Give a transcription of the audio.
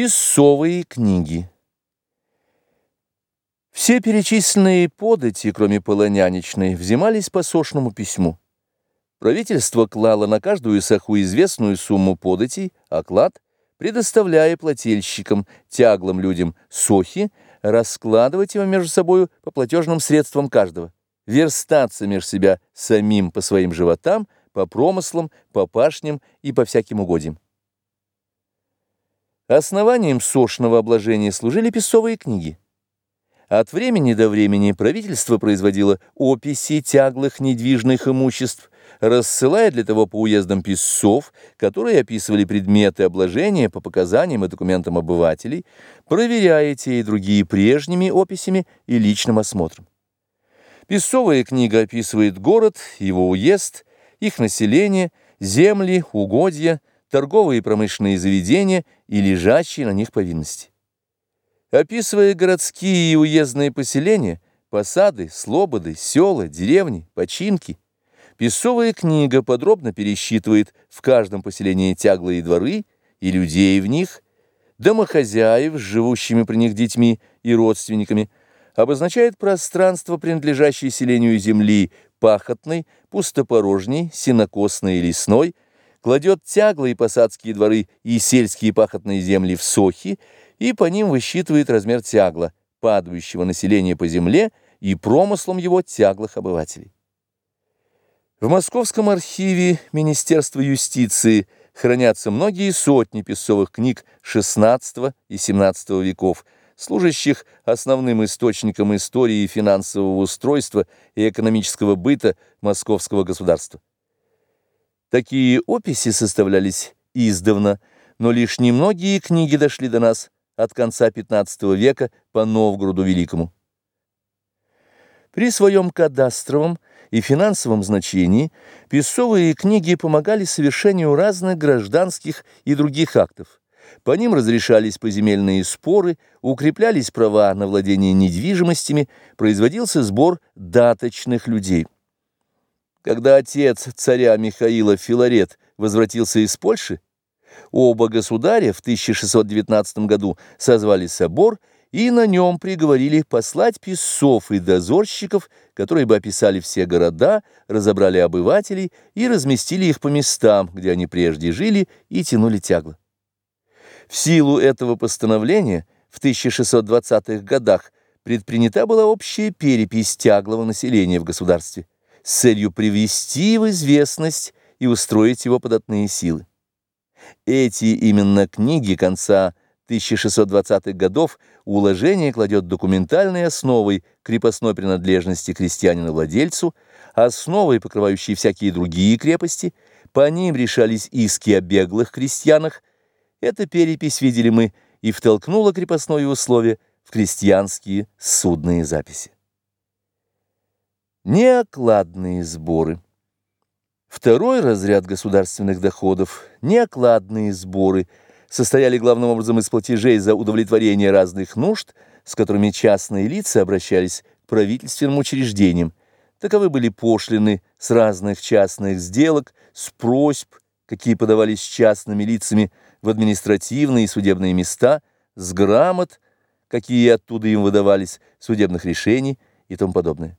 Песовые книги Все перечисленные подати, кроме полоняничной, взимались по сошному письму. Правительство клало на каждую саху известную сумму податей, оклад, предоставляя плательщикам, тяглым людям сохи, раскладывать его между собою по платежным средствам каждого, верстаться между себя самим по своим животам, по промыслам, по пашням и по всяким угодьям. Основанием сошного обложения служили песовые книги. От времени до времени правительство производило описи тяглых недвижных имуществ, рассылая для того по уездам писцов, которые описывали предметы обложения по показаниям и документам обывателей, проверяя те и другие прежними описями и личным осмотром. Песовая книга описывает город, его уезд, их население, земли, угодья, торговые и промышленные заведения и лежащие на них повинности. Описывая городские и уездные поселения, посады, слободы, села, деревни, починки, песовая книга подробно пересчитывает в каждом поселении тяглые дворы и людей в них, домохозяев с живущими при них детьми и родственниками, обозначает пространство, принадлежащее селению земли, пахотной, пустопорожней, сенокосной и лесной, кладет тяглые посадские дворы и сельские пахотные земли в сохи и по ним высчитывает размер тягла, падающего населения по земле и промыслом его тяглых обывателей. В Московском архиве Министерства юстиции хранятся многие сотни песовых книг XVI и XVII веков, служащих основным источником истории финансового устройства и экономического быта московского государства. Такие описи составлялись издавна, но лишь немногие книги дошли до нас от конца XV века по Новгороду Великому. При своем кадастровом и финансовом значении песовые книги помогали совершению разных гражданских и других актов. По ним разрешались поземельные споры, укреплялись права на владение недвижимостями, производился сбор даточных людей. Когда отец царя Михаила Филарет возвратился из Польши, оба государя в 1619 году созвали собор и на нем приговорили послать писцов и дозорщиков, которые бы описали все города, разобрали обывателей и разместили их по местам, где они прежде жили и тянули тягло. В силу этого постановления в 1620-х годах предпринята была общая перепись тяглого населения в государстве с целью привести в известность и устроить его податные силы. Эти именно книги конца 1620-х годов уложение кладет документальной основой крепостной принадлежности крестьянина-владельцу, основой, покрывающей всякие другие крепости, по ним решались иски о беглых крестьянах. Эта перепись, видели мы, и втолкнула крепостное условие в крестьянские судные записи. Неокладные сборы. Второй разряд государственных доходов – неокладные сборы – состояли главным образом из платежей за удовлетворение разных нужд, с которыми частные лица обращались к правительственным учреждениям. Таковы были пошлины с разных частных сделок, с просьб, какие подавались частными лицами в административные и судебные места, с грамот, какие оттуда им выдавались, судебных решений и тому подобное.